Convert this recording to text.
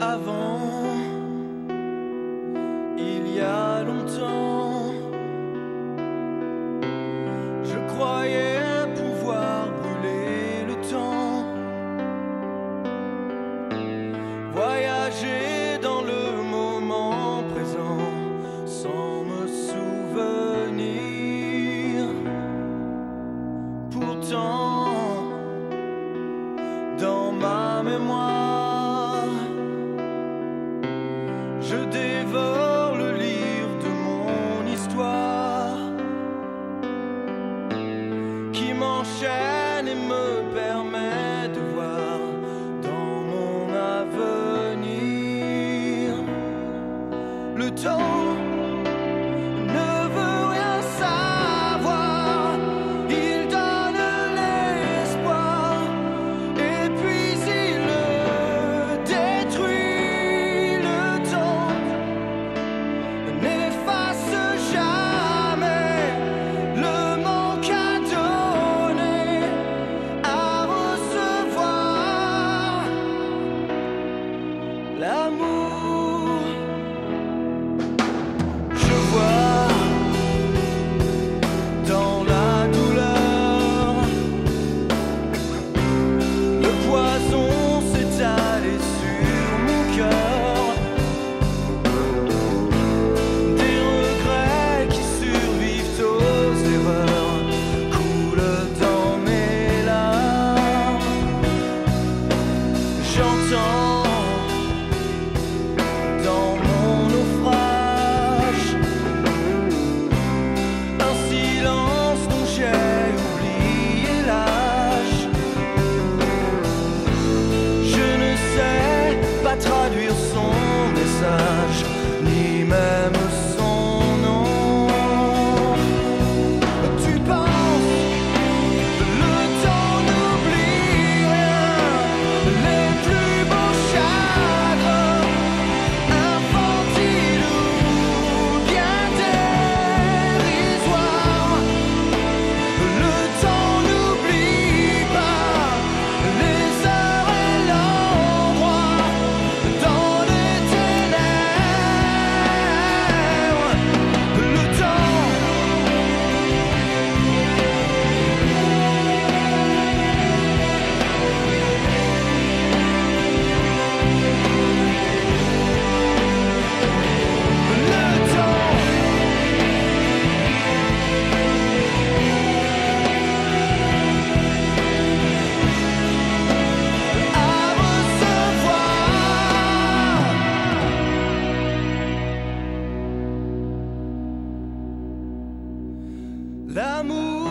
avant, il y a longtemps, je croyais. Je dévore le livre de mon histoire qui m'enchaîne et me permet de voir dans mon avenir le temps. d'amour.